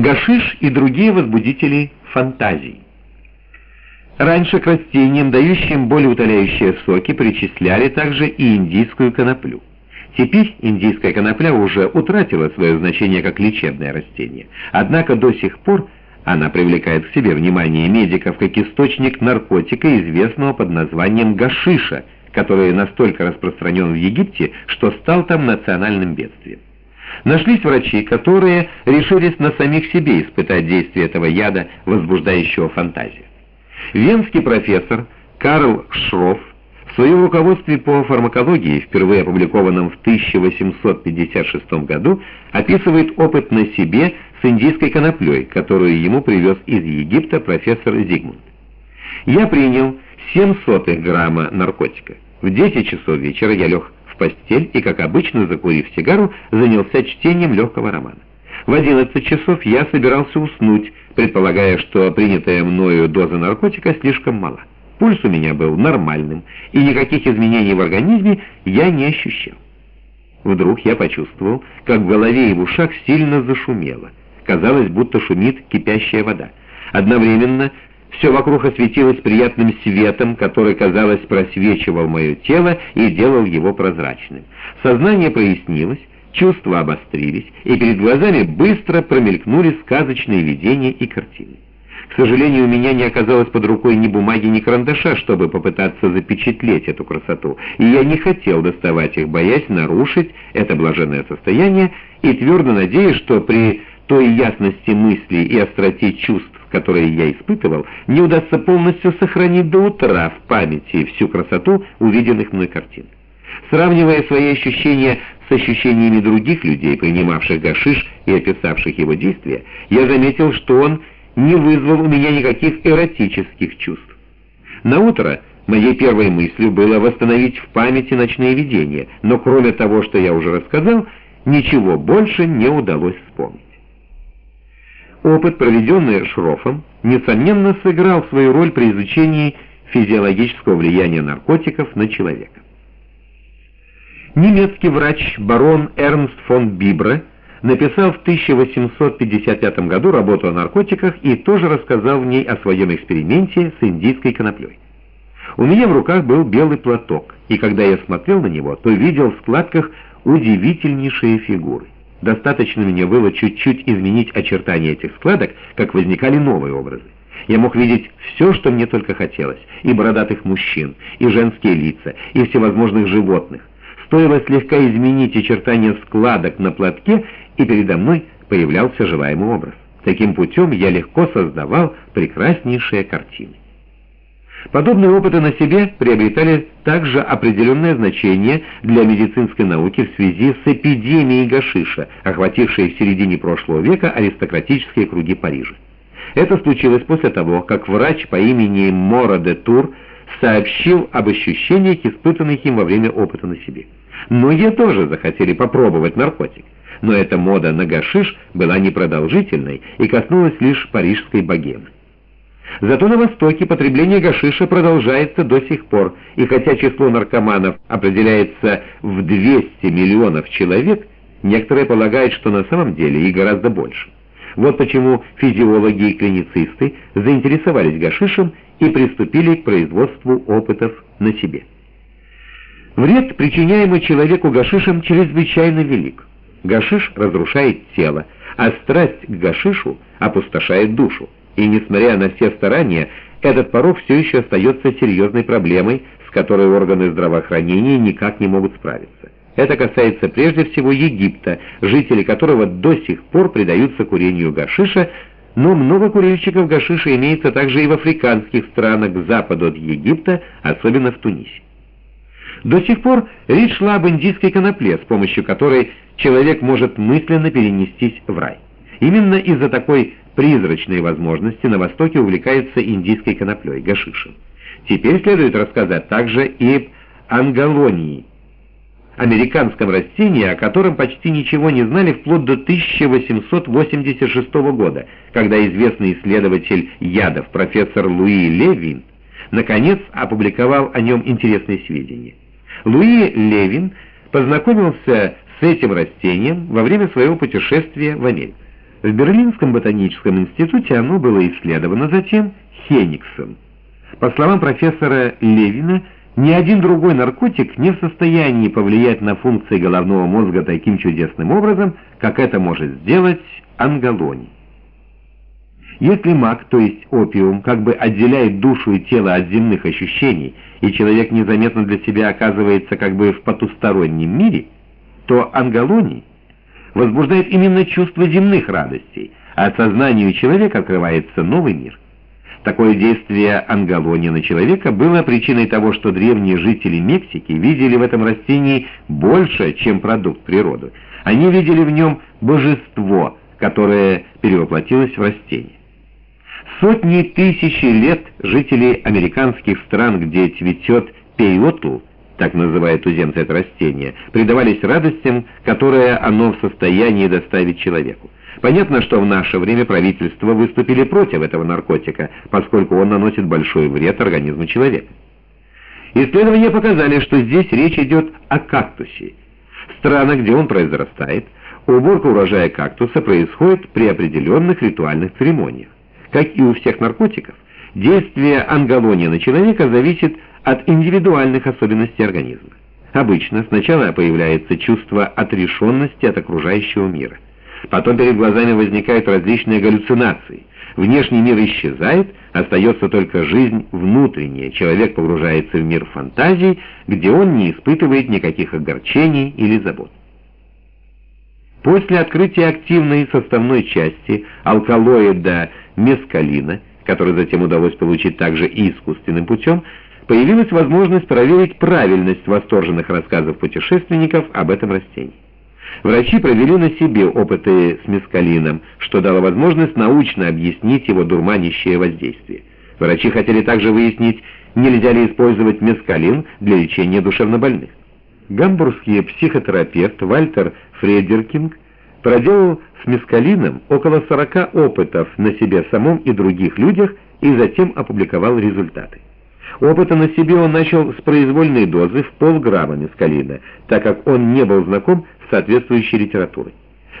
Гашиш и другие возбудители фантазий. Раньше к растениям, дающим более утоляющие соки, причисляли также и индийскую коноплю. Теперь индийская конопля уже утратила свое значение как лечебное растение, однако до сих пор она привлекает к себе внимание медиков как источник наркотика, известного под названием гашиша, который настолько распространен в Египте, что стал там национальным бедствием. Нашлись врачи, которые решились на самих себе испытать действие этого яда, возбуждающего фантазию. Венский профессор Карл Шроф в своем руководстве по фармакологии, впервые опубликованном в 1856 году, описывает опыт на себе с индийской коноплей, которую ему привез из Египта профессор Зигмунд. Я принял 7 сотых грамма наркотика. В 10 часов вечера я лег постель и, как обычно, закурив сигару, занялся чтением легкого романа. В 11 часов я собирался уснуть, предполагая, что принятая мною доза наркотика слишком мала. Пульс у меня был нормальным, и никаких изменений в организме я не ощущал. Вдруг я почувствовал, как в голове и в ушах сильно зашумело. Казалось, будто шумит кипящая вода. Одновременно все вокруг осветилось приятным светом, который, казалось, просвечивал мое тело и делал его прозрачным. Сознание прояснилось, чувства обострились, и перед глазами быстро промелькнули сказочные видения и картины. К сожалению, у меня не оказалось под рукой ни бумаги, ни карандаша, чтобы попытаться запечатлеть эту красоту, и я не хотел доставать их, боясь нарушить это блаженное состояние, и твердо надеясь, что при той ясности мыслей и остроте чувств, которые я испытывал, не удастся полностью сохранить до утра в памяти всю красоту увиденных мной картин. Сравнивая свои ощущения с ощущениями других людей, принимавших гашиш и описавших его действия, я заметил, что он не вызвал у меня никаких эротических чувств. На утро моей первой мыслью было восстановить в памяти ночные видения, но кроме того, что я уже рассказал, ничего больше не удалось вспомнить. Опыт, проведенный Шрофом, несомненно сыграл свою роль при изучении физиологического влияния наркотиков на человека. Немецкий врач барон Эрнст фон Бибре написал в 1855 году работу о наркотиках и тоже рассказал в ней о своем эксперименте с индийской коноплей. У меня в руках был белый платок, и когда я смотрел на него, то видел в складках удивительнейшие фигуры. Достаточно мне было чуть-чуть изменить очертания этих складок, как возникали новые образы. Я мог видеть все, что мне только хотелось, и бородатых мужчин, и женские лица, и всевозможных животных. Стоило слегка изменить очертания складок на платке, и передо мной появлялся желаемый образ. Таким путем я легко создавал прекраснейшие картины. Подобные опыты на себе приобретали также определенное значение для медицинской науки в связи с эпидемией гашиша, охватившей в середине прошлого века аристократические круги Парижа. Это случилось после того, как врач по имени Мора де Тур сообщил об ощущениях, испытанных им во время опыта на себе. Многие тоже захотели попробовать наркотик, но эта мода на гашиш была непродолжительной и коснулась лишь парижской богемы. Зато на Востоке потребление гашиша продолжается до сих пор, и хотя число наркоманов определяется в 200 миллионов человек, некоторые полагают, что на самом деле и гораздо больше. Вот почему физиологи и клиницисты заинтересовались гашишем и приступили к производству опытов на себе. Вред, причиняемый человеку гашишем, чрезвычайно велик. Гашиш разрушает тело, а страсть к гашишу опустошает душу. И несмотря на все старания, этот порог все еще остается серьезной проблемой, с которой органы здравоохранения никак не могут справиться. Это касается прежде всего Египта, жители которого до сих пор предаются курению гашиша, но много курильщиков гашиша имеется также и в африканских странах к западу от Египта, особенно в Тунисе. До сих пор речь шла об индийской конопле, с помощью которой человек может мысленно перенестись в рай. Именно из-за такой призрачной возможности на Востоке увлекаются индийской коноплей, гашишем. Теперь следует рассказать также и об ангалонии, американском растении, о котором почти ничего не знали вплоть до 1886 года, когда известный исследователь ядов профессор Луи Левин наконец опубликовал о нем интересные сведения. Луи Левин познакомился с этим растением во время своего путешествия в Америку. В Берлинском ботаническом институте оно было исследовано затем Хениксом. По словам профессора Левина, ни один другой наркотик не в состоянии повлиять на функции головного мозга таким чудесным образом, как это может сделать ангалоний. Если маг, то есть опиум, как бы отделяет душу и тело от земных ощущений, и человек незаметно для себя оказывается как бы в потустороннем мире, то ангалоний возбуждает именно чувство земных радостей, а сознанию человека открывается новый мир. Такое действие ангалония на человека было причиной того, что древние жители Мексики видели в этом растении больше, чем продукт природы. Они видели в нем божество, которое перевоплотилось в растение. Сотни тысяч лет жители американских стран, где цветет пейотл, так называют туземцы это растение, предавались радостям, которые оно в состоянии доставить человеку. Понятно, что в наше время правительства выступили против этого наркотика, поскольку он наносит большой вред организму человека. Исследования показали, что здесь речь идет о кактусе. В странах, где он произрастает, уборка урожая кактуса происходит при определенных ритуальных церемониях. Как и у всех наркотиков, действие ангалония на человека зависит от индивидуальных особенностей организма. Обычно сначала появляется чувство отрешенности от окружающего мира. Потом перед глазами возникают различные галлюцинации. Внешний мир исчезает, остается только жизнь внутренняя. Человек погружается в мир фантазий, где он не испытывает никаких огорчений или забот. После открытия активной составной части алкалоида мескалина, который затем удалось получить также искусственным путем, появилась возможность проверить правильность восторженных рассказов путешественников об этом растении. Врачи провели на себе опыты с мескалином, что дало возможность научно объяснить его дурманящее воздействие. Врачи хотели также выяснить, нельзя ли использовать мескалин для лечения душевнобольных. Гамбургский психотерапевт Вальтер Фредеркинг проделал с мескалином около 40 опытов на себе самом и других людях и затем опубликовал результаты. Опыты на себе он начал с произвольной дозы в полграмма мескалина, так как он не был знаком с соответствующей литературой.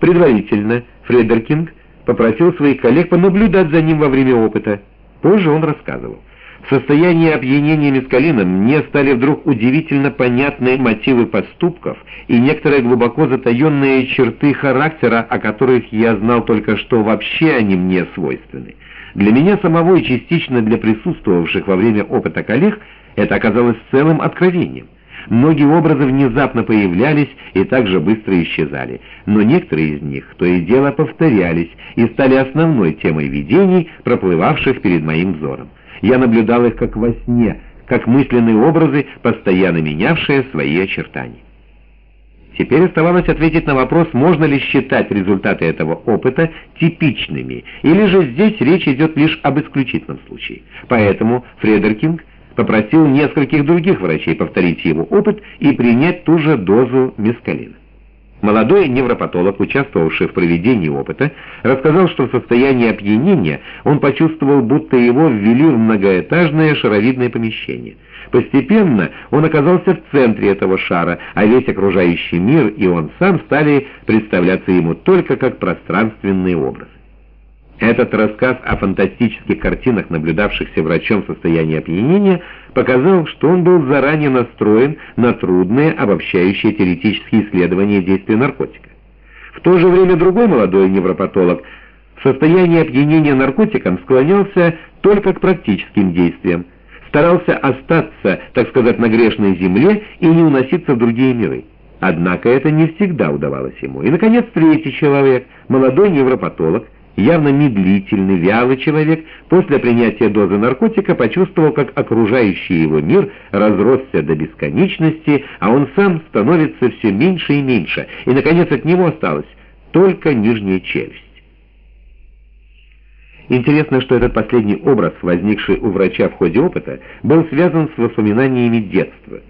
Предварительно Фредеркинг попросил своих коллег понаблюдать за ним во время опыта. Позже он рассказывал. В состоянии опьянения мескалином мне стали вдруг удивительно понятны мотивы поступков и некоторые глубоко затаенные черты характера, о которых я знал только что вообще они мне свойственны. Для меня самого и частично для присутствовавших во время опыта коллег это оказалось целым откровением. Многие образы внезапно появлялись и также быстро исчезали, но некоторые из них то и дело повторялись и стали основной темой видений, проплывавших перед моим взором. Я наблюдал их как во сне, как мысленные образы, постоянно менявшие свои очертания. Теперь оставалось ответить на вопрос, можно ли считать результаты этого опыта типичными, или же здесь речь идет лишь об исключительном случае. Поэтому Фредеркинг попросил нескольких других врачей повторить его опыт и принять ту же дозу мескалина. Молодой невропатолог, участвовавший в проведении опыта, рассказал, что в состоянии опьянения он почувствовал, будто его ввели в многоэтажное шаровидное помещение. Постепенно он оказался в центре этого шара, а весь окружающий мир и он сам стали представляться ему только как пространственный образ. Этот рассказ о фантастических картинах, наблюдавшихся врачом в состоянии опьянения, показал, что он был заранее настроен на трудные обобщающие теоретические исследования действия наркотика. В то же время другой молодой невропатолог в состоянии опьянения наркотиком склонялся только к практическим действиям, старался остаться, так сказать, на грешной земле и не уноситься в другие миры. Однако это не всегда удавалось ему. И, наконец, третий человек, молодой невропатолог, явно медлительный, вялый человек, после принятия дозы наркотика почувствовал, как окружающий его мир разросся до бесконечности, а он сам становится все меньше и меньше, и, наконец, от него осталась только нижняя челюсть. Интересно, что этот последний образ, возникший у врача в ходе опыта, был связан с воспоминаниями детства.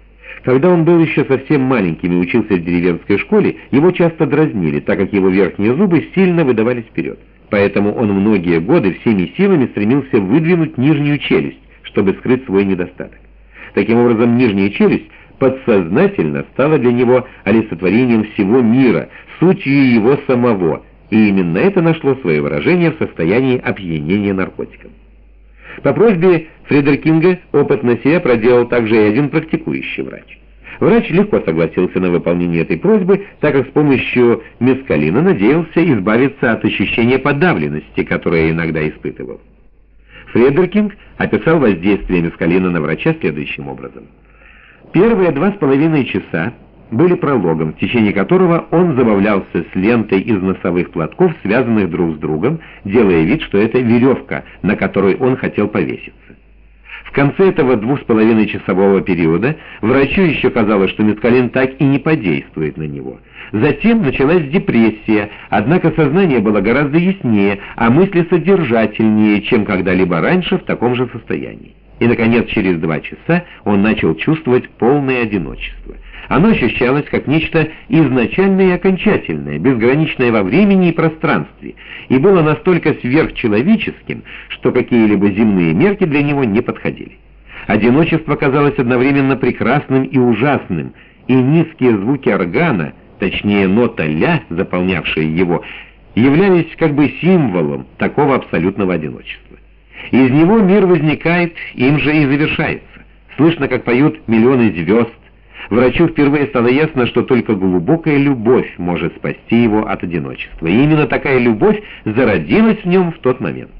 Когда он был еще совсем маленьким и учился в деревенской школе, его часто дразнили, так как его верхние зубы сильно выдавались вперед. Поэтому он многие годы всеми силами стремился выдвинуть нижнюю челюсть, чтобы скрыть свой недостаток. Таким образом, нижняя челюсть подсознательно стала для него олицетворением всего мира, сутью его самого, и именно это нашло свое выражение в состоянии опьянения наркотиком. По просьбе Фредеркинга опыт на себе проделал также и один практикующий врач. Врач легко согласился на выполнение этой просьбы, так как с помощью мескалина надеялся избавиться от ощущения подавленности, которое иногда испытывал. Фредеркинг описал воздействие мескалина на врача следующим образом. Первые два с половиной часа были прологом, в течение которого он забавлялся с лентой из носовых платков, связанных друг с другом, делая вид, что это веревка, на которой он хотел повеситься. В конце этого двух с половиной часового периода врачу еще казалось, что мескалин так и не подействует на него. Затем началась депрессия, однако сознание было гораздо яснее, а мысли содержательнее, чем когда-либо раньше в таком же состоянии. И, наконец, через два часа он начал чувствовать полное одиночество. Оно ощущалось как нечто изначальное и окончательное, безграничное во времени и пространстве, и было настолько сверхчеловеческим, что какие-либо земные мерки для него не подходили. Одиночество казалось одновременно прекрасным и ужасным, и низкие звуки органа, точнее нота «ля», заполнявшие его, являлись как бы символом такого абсолютного одиночества. Из него мир возникает, им же и завершается. Слышно, как поют миллионы звезд, Врачу впервые стало ясно, что только глубокая любовь может спасти его от одиночества. И именно такая любовь зародилась в нем в тот момент.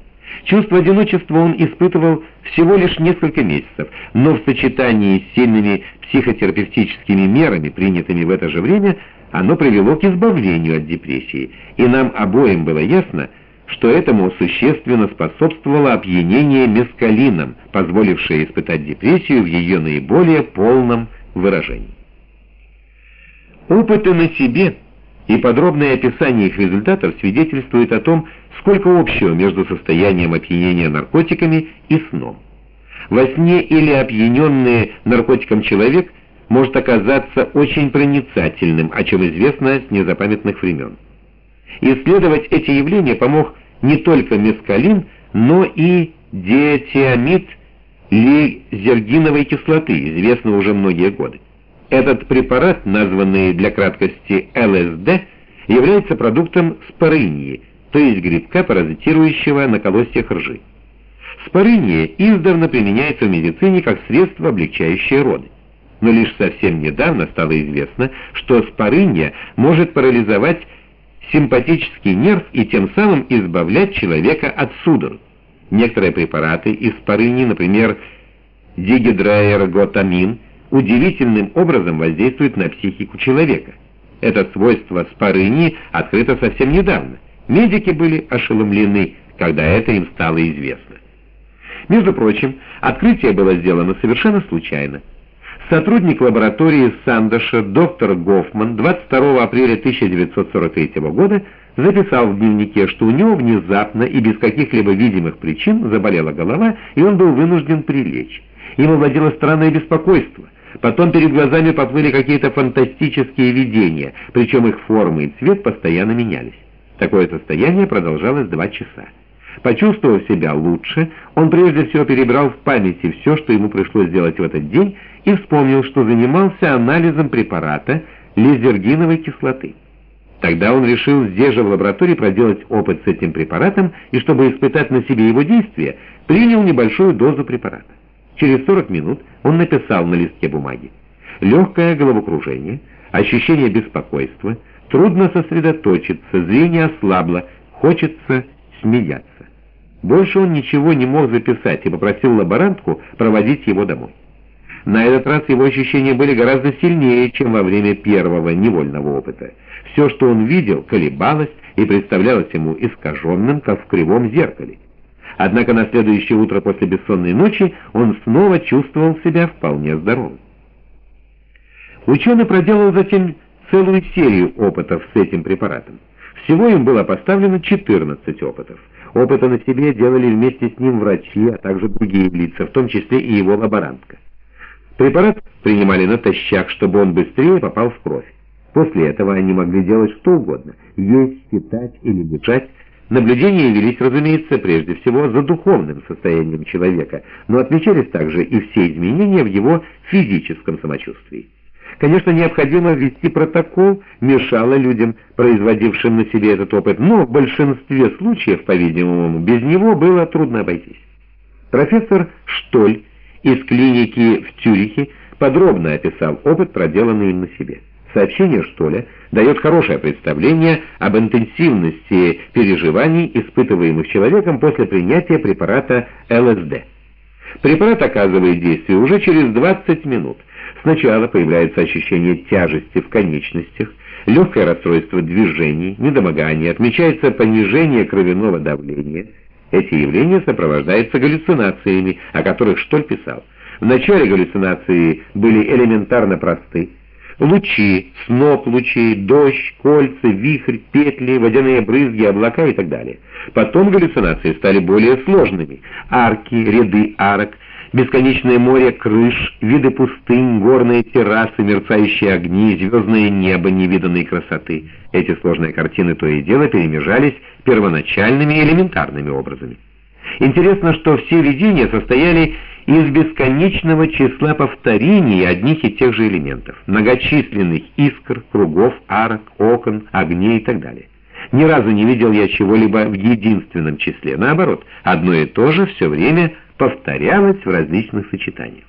Чувство одиночества он испытывал всего лишь несколько месяцев, но в сочетании с сильными психотерапевтическими мерами, принятыми в это же время, оно привело к избавлению от депрессии, и нам обоим было ясно, что этому существенно способствовало опьянение мескалином, позволившее испытать депрессию в ее наиболее полном выражений. Опыты на себе и подробное описание их результатов свидетельствуют о том, сколько общего между состоянием опьянения наркотиками и сном. Во сне или опьяненный наркотиком человек может оказаться очень проницательным, о чем известно с незапамятных времен. Исследовать эти явления помог не только мескалин, но и лизергиновой кислоты, известно уже многие годы. Этот препарат, названный для краткости ЛСД, является продуктом спорынии, то есть грибка, паразитирующего на колосьях ржи. Спорыние издавна применяется в медицине как средство, облегчающее роды. Но лишь совсем недавно стало известно, что спорыние может парализовать симпатический нерв и тем самым избавлять человека от судорог. Некоторые препараты из парыни, например, дигидроэрготамин, удивительным образом воздействуют на психику человека. Это свойство спорыни открыто совсем недавно. Медики были ошеломлены, когда это им стало известно. Между прочим, открытие было сделано совершенно случайно. Сотрудник лаборатории Сандоша доктор Гофман 22 апреля 1943 года записал в дневнике, что у него внезапно и без каких-либо видимых причин заболела голова, и он был вынужден прилечь. Им овладело странное беспокойство. Потом перед глазами поплыли какие-то фантастические видения, причем их формы и цвет постоянно менялись. Такое состояние продолжалось два часа. Почувствовав себя лучше, он прежде всего перебрал в памяти все, что ему пришлось сделать в этот день, и вспомнил, что занимался анализом препарата лизергиновой кислоты. Тогда он решил здесь же в лаборатории проделать опыт с этим препаратом и, чтобы испытать на себе его действие, принял небольшую дозу препарата. Через 40 минут он написал на листке бумаги. Легкое головокружение, ощущение беспокойства, трудно сосредоточиться, зрение ослабло, хочется смеяться. Больше он ничего не мог записать и попросил лаборантку проводить его домой. На этот раз его ощущения были гораздо сильнее, чем во время первого невольного опыта. Все, что он видел, колебалось и представлялось ему искаженным, как в кривом зеркале. Однако на следующее утро после бессонной ночи он снова чувствовал себя вполне здоровым. Ученый проделал затем целую серию опытов с этим препаратом. Всего им было поставлено 14 опытов. Опыты на себе делали вместе с ним врачи, а также другие лица, в том числе и его лаборантка. Препарат принимали натощак, чтобы он быстрее попал в кровь. После этого они могли делать что угодно – есть, питать или дышать. Наблюдения велись, разумеется, прежде всего за духовным состоянием человека, но отмечались также и все изменения в его физическом самочувствии. Конечно, необходимо ввести протокол, мешало людям, производившим на себе этот опыт, но в большинстве случаев, по-видимому, без него было трудно обойтись. Профессор Штоль из клиники в Цюрихе подробно описал опыт, проделанный на себе. Сообщение Штоля дает хорошее представление об интенсивности переживаний, испытываемых человеком после принятия препарата ЛСД. Препарат оказывает действие уже через 20 минут. Сначала появляется ощущение тяжести в конечностях, легкое расстройство движений, недомогание, отмечается понижение кровяного давления. Эти явления сопровождаются галлюцинациями, о которых Штоль писал. Вначале галлюцинации были элементарно просты. Лучи, сноп лучей, дождь, кольца, вихрь, петли, водяные брызги, облака и так далее. Потом галлюцинации стали более сложными. Арки, ряды арок, бесконечное море крыш, виды пустынь, горные террасы, мерцающие огни, звездное небо невиданной красоты. Эти сложные картины то и дело перемежались первоначальными элементарными образами. Интересно, что все видения состояли из бесконечного числа повторений одних и тех же элементов, многочисленных искр, кругов, арок, окон, огней и так далее. Ни разу не видел я чего-либо в единственном числе. Наоборот, одно и то же все время повторялось в различных сочетаниях.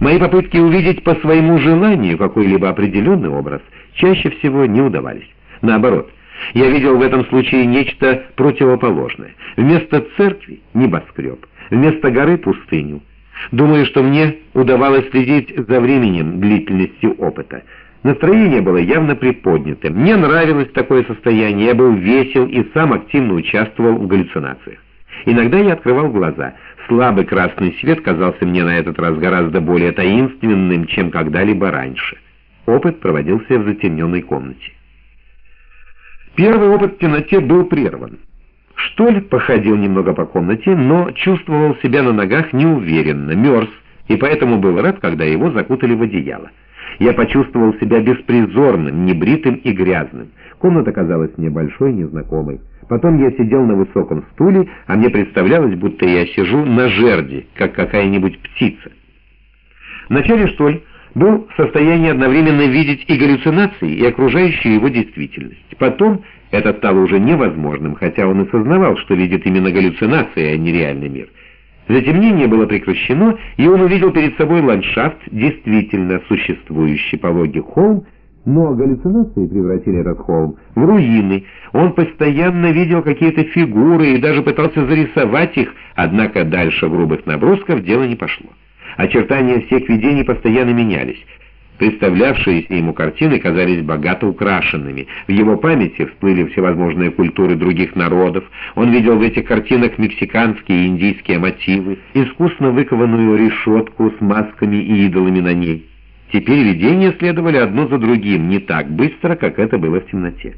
Мои попытки увидеть по своему желанию какой-либо определенный образ чаще всего не удавались. Наоборот, я видел в этом случае нечто противоположное. Вместо церкви — небоскреб, вместо горы — пустыню, Думаю, что мне удавалось следить за временем длительности опыта. Настроение было явно приподнятым. Мне нравилось такое состояние, я был весел и сам активно участвовал в галлюцинациях. Иногда я открывал глаза. Слабый красный свет казался мне на этот раз гораздо более таинственным, чем когда-либо раньше. Опыт проводился в затемненной комнате. Первый опыт в темноте был прерван. Штоль походил немного по комнате, но чувствовал себя на ногах неуверенно, мерз, и поэтому был рад, когда его закутали в одеяло. Я почувствовал себя беспризорным, небритым и грязным. Комната казалась мне большой, незнакомой. Потом я сидел на высоком стуле, а мне представлялось, будто я сижу на жерди, как какая-нибудь птица. Вначале Штоль был в состоянии одновременно видеть и галлюцинации, и окружающую его действительность. Потом это стало уже невозможным, хотя он и сознавал, что видит именно галлюцинации, а не реальный мир. Затемнение было прекращено, и он увидел перед собой ландшафт, действительно существующий пологий холм, но галлюцинации превратили этот холм в руины. Он постоянно видел какие-то фигуры и даже пытался зарисовать их, однако дальше грубых набросков дело не пошло. Очертания всех видений постоянно менялись. Представлявшиеся ему картины казались богато украшенными. В его памяти всплыли всевозможные культуры других народов. Он видел в этих картинах мексиканские и индийские мотивы, искусно выкованную решетку с масками и идолами на ней. Теперь видения следовали одно за другим, не так быстро, как это было в темноте.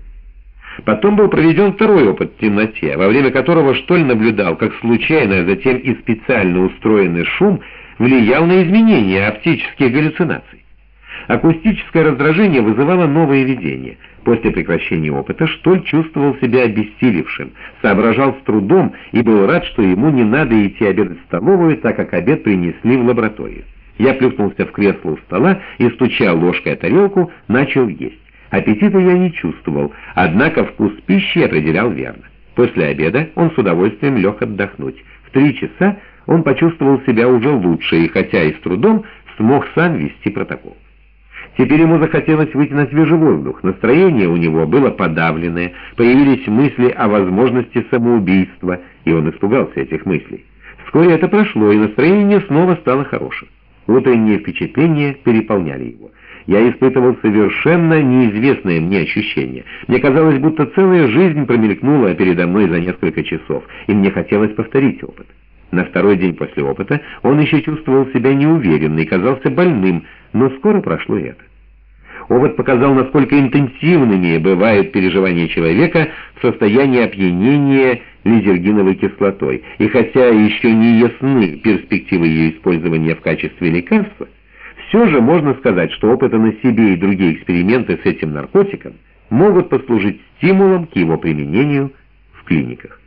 Потом был проведен второй опыт в темноте, во время которого Штоль наблюдал, как случайно, а затем и специально устроенный шум влиял на изменения оптических галлюцинаций. Акустическое раздражение вызывало новые видения. После прекращения опыта Штоль чувствовал себя обессилевшим, соображал с трудом и был рад, что ему не надо идти обедать в столовую, так как обед принесли в лабораторию. Я плюхнулся в кресло у стола и, стуча ложкой о тарелку, начал есть. Аппетита я не чувствовал, однако вкус пищи определял верно. После обеда он с удовольствием лег отдохнуть. В три часа он почувствовал себя уже лучше и, хотя и с трудом, смог сам вести протокол. Теперь ему захотелось выйти на свежий воздух. Настроение у него было подавленное, появились мысли о возможности самоубийства, и он испугался этих мыслей. Вскоре это прошло, и настроение снова стало хорошим. Утренние впечатления переполняли его. Я испытывал совершенно неизвестное мне ощущение. Мне казалось, будто целая жизнь промелькнула передо мной за несколько часов, и мне хотелось повторить опыт. На второй день после опыта он еще чувствовал себя неуверенно и казался больным, но скоро прошло это. Опыт показал, насколько интенсивными бывают переживания человека в состоянии опьянения лизергиновой кислотой. И хотя еще не ясны перспективы ее использования в качестве лекарства, все же можно сказать, что опыты на себе и другие эксперименты с этим наркотиком могут послужить стимулом к его применению в клиниках.